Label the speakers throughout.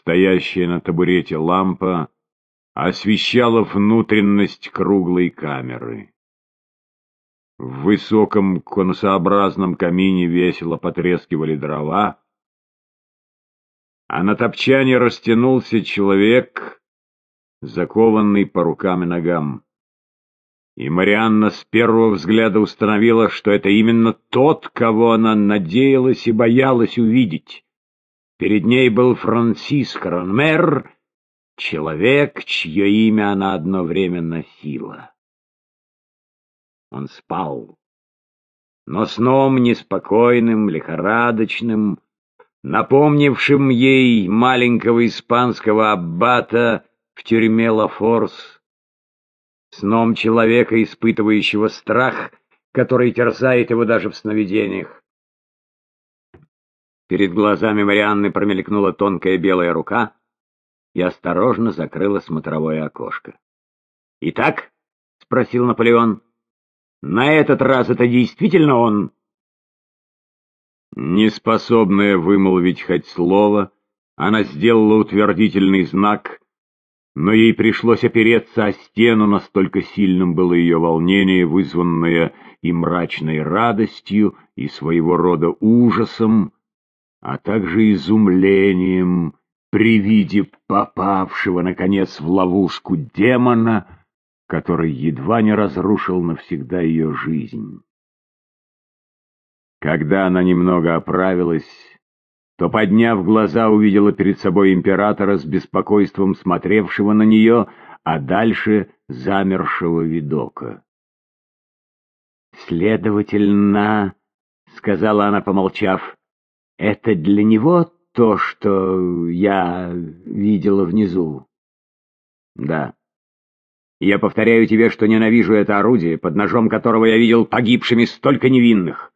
Speaker 1: Стоящая на табурете лампа освещала внутренность круглой камеры. В высоком конусообразном камине весело потрескивали дрова, а на топчане растянулся человек, закованный по рукам и ногам. И Марианна с первого взгляда установила, что это именно тот, кого она надеялась и боялась увидеть. Перед ней был Франсиско Ронмер, человек, чье имя она одно время носила. Он спал, но сном неспокойным, лихорадочным, напомнившим ей маленького испанского аббата в тюрьме Лафорс, сном человека, испытывающего страх, который терзает его даже в сновидениях. Перед глазами Марианны промелькнула тонкая белая рука и осторожно закрыла смотровое окошко. «Итак?» — спросил Наполеон. «На этот раз это действительно он?» Неспособная вымолвить хоть слово, она сделала утвердительный знак, но ей пришлось опереться о стену, настолько сильным было ее волнение, вызванное и мрачной радостью, и своего рода ужасом, а также изумлением при виде попавшего, наконец, в ловушку демона, который едва не разрушил навсегда ее жизнь. Когда она немного оправилась, то, подняв глаза, увидела перед собой императора с беспокойством смотревшего на нее, а дальше замершего видока. «Следовательно, — сказала она, помолчав, — это для него то, что я видела внизу? Да. Я повторяю тебе, что ненавижу это орудие, под ножом которого я видел погибшими столько невинных.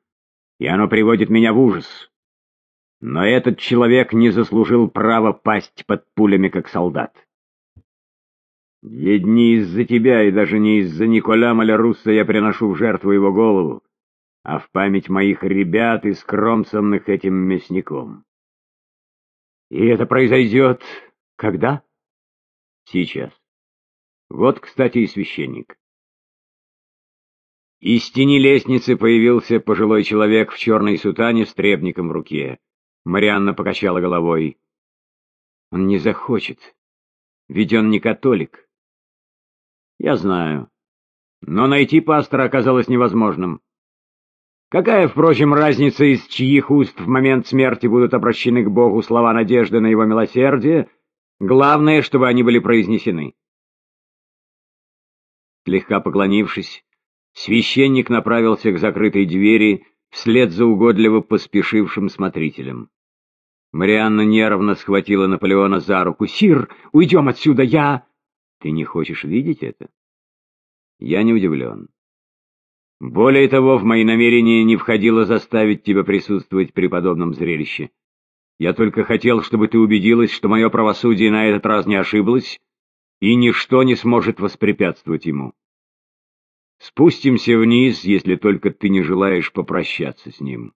Speaker 1: И оно приводит меня в ужас. Но этот человек не заслужил права пасть под пулями, как солдат. Ведь не из-за тебя и даже не из-за Николя Малярусса я приношу в жертву его голову а в память моих ребят, искромсанных этим мясником. И это произойдет когда? Сейчас. Вот, кстати, и священник. Из тени лестницы появился пожилой человек в черной сутане с требником в руке. Марианна покачала головой. Он не захочет, ведь он не католик. Я знаю. Но найти пастора оказалось невозможным. Какая, впрочем, разница, из чьих уст в момент смерти будут обращены к Богу слова надежды на его милосердие? Главное, чтобы они были произнесены. Слегка поклонившись, священник направился к закрытой двери вслед за угодливо поспешившим смотрителем. Марианна нервно схватила Наполеона за руку. «Сир, уйдем отсюда, я...» «Ты не хочешь видеть это?» «Я не удивлен. Более того, в мои намерения не входило заставить тебя присутствовать при подобном зрелище. Я только хотел, чтобы ты убедилась, что мое правосудие на этот раз не ошиблось, и ничто не сможет воспрепятствовать ему. Спустимся вниз, если только ты не желаешь попрощаться с ним.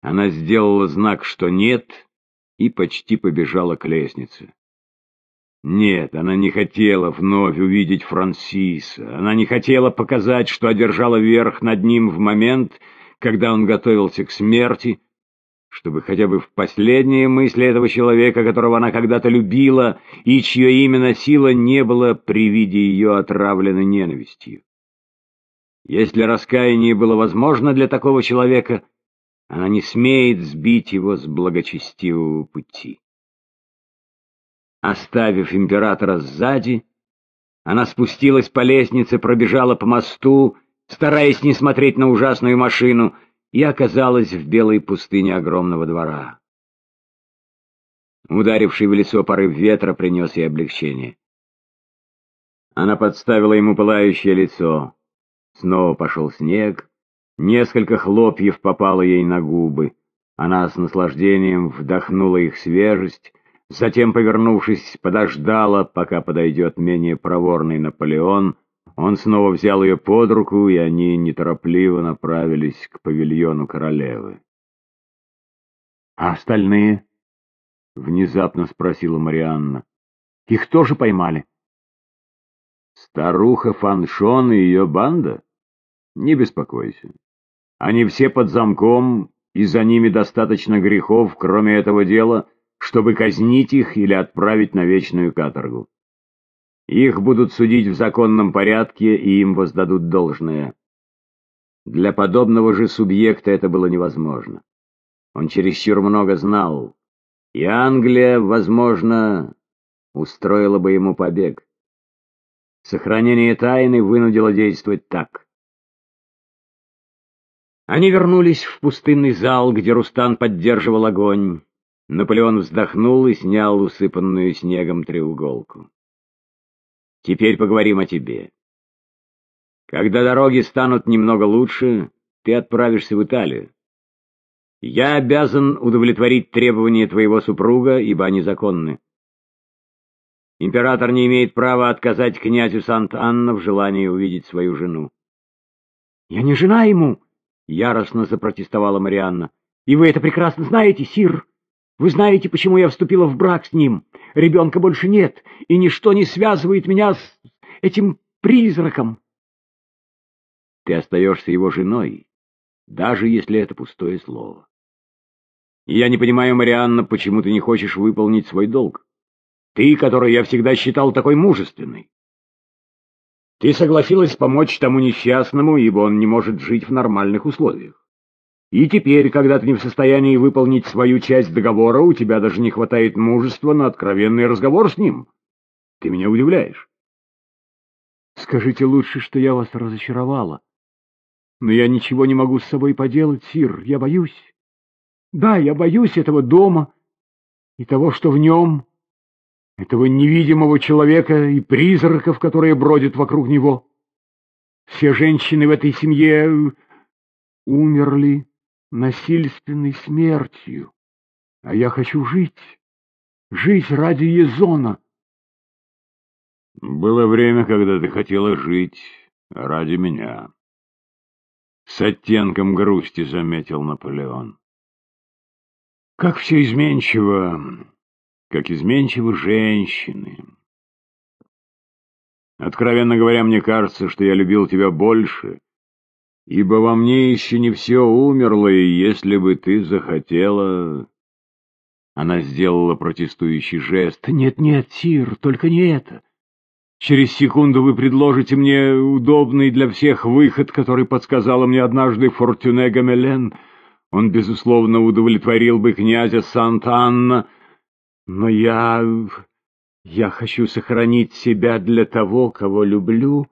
Speaker 1: Она сделала знак, что нет, и почти побежала к лестнице. Нет, она не хотела вновь увидеть Франсиса. Она не хотела показать, что одержала верх над ним в момент, когда он готовился к смерти, чтобы хотя бы в последние мысли этого человека, которого она когда-то любила, и чье имя сила не было при виде ее отравленной ненавистью. Если раскаяние было возможно для такого человека, она не смеет сбить его с благочестивого пути. Оставив императора сзади, она спустилась по лестнице, пробежала по мосту, стараясь не смотреть на ужасную машину, и оказалась в белой пустыне огромного двора. Ударивший в лицо порыв ветра принес ей облегчение. Она подставила ему пылающее лицо. Снова пошел снег, несколько хлопьев попало ей на губы. Она с наслаждением вдохнула их свежесть, Затем, повернувшись, подождала, пока подойдет менее проворный Наполеон. Он снова взял ее под руку, и они неторопливо направились к павильону королевы. — А остальные? — внезапно спросила Марианна. «Их тоже поймали?» «Старуха Фаншон и ее банда? Не беспокойся. Они все под замком, и за ними достаточно грехов, кроме этого дела, чтобы казнить их или отправить на вечную каторгу. Их будут судить в законном порядке, и им воздадут должное. Для подобного же субъекта это было невозможно. Он чересчур много знал, и Англия, возможно, устроила бы ему побег. Сохранение тайны вынудило действовать так. Они вернулись в пустынный зал, где Рустан поддерживал огонь. Наполеон вздохнул и снял усыпанную снегом треуголку. «Теперь поговорим о тебе. Когда дороги станут немного лучше, ты отправишься в Италию. Я обязан удовлетворить требования твоего супруга, ибо они законны. Император не имеет права отказать князю Сант-Анна в желании увидеть свою жену. — Я не жена ему! — яростно запротестовала Марианна. — И вы это прекрасно знаете, сир! Вы знаете, почему я вступила в брак с ним. Ребенка больше нет, и ничто не связывает меня с этим призраком. Ты остаешься его женой, даже если это пустое слово. Я не понимаю, Марианна, почему ты не хочешь выполнить свой долг. Ты, которую я всегда считал такой мужественной. Ты согласилась помочь тому несчастному, ибо он не может жить в нормальных условиях. И теперь, когда ты не в состоянии выполнить свою часть договора, у тебя даже не хватает мужества на откровенный разговор с ним. Ты меня удивляешь. Скажите лучше, что я вас разочаровала. Но я ничего не могу с собой поделать, Сир, я боюсь. Да, я боюсь этого дома и того, что в нем, этого невидимого человека и призраков, которые бродят вокруг него. Все женщины в этой семье умерли насильственной смертью, а я хочу жить, жить ради Езона. Было время, когда ты хотела жить ради меня. С оттенком грусти заметил Наполеон. Как все изменчиво, как изменчивы женщины. Откровенно говоря, мне кажется, что я любил тебя больше, ибо во мне еще не все умерло, и если бы ты захотела... Она сделала протестующий жест. «Нет-нет, Тир, только не это. Через секунду вы предложите мне удобный для всех выход, который подсказала мне однажды Фортюне Гамелен. Он, безусловно, удовлетворил бы князя Санта-Анна, но я... я хочу сохранить себя для того, кого люблю,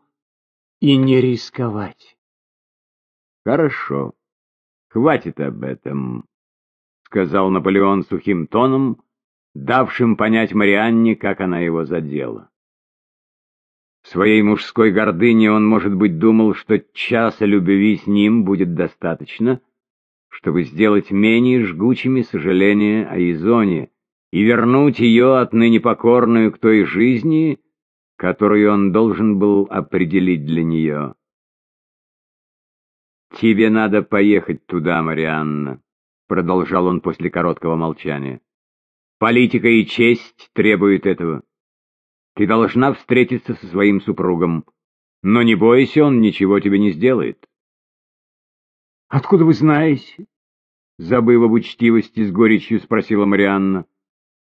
Speaker 1: и не рисковать. Хорошо, хватит об этом, — сказал Наполеон сухим тоном, давшим понять Марианне, как она его задела. В своей мужской гордыне он, может быть, думал, что часа любви с ним будет достаточно, чтобы сделать менее жгучими сожаления о Изоне и вернуть ее отныне покорную к той жизни, которую он должен был определить для нее. «Тебе надо поехать туда, Марианна», — продолжал он после короткого молчания. «Политика и честь требуют этого». Ты должна встретиться со своим супругом. Но не бойся, он ничего тебе не сделает. — Откуда вы знаете? — забыв об учтивости, с горечью спросила Марианна.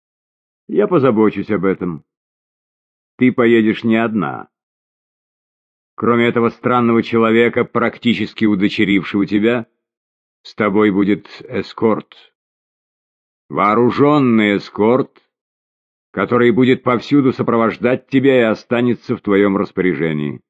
Speaker 1: — Я позабочусь об этом. Ты поедешь не одна. Кроме этого странного человека, практически удочерившего тебя, с тобой будет эскорт. Вооруженный эскорт — который будет повсюду сопровождать тебя и останется в твоем распоряжении.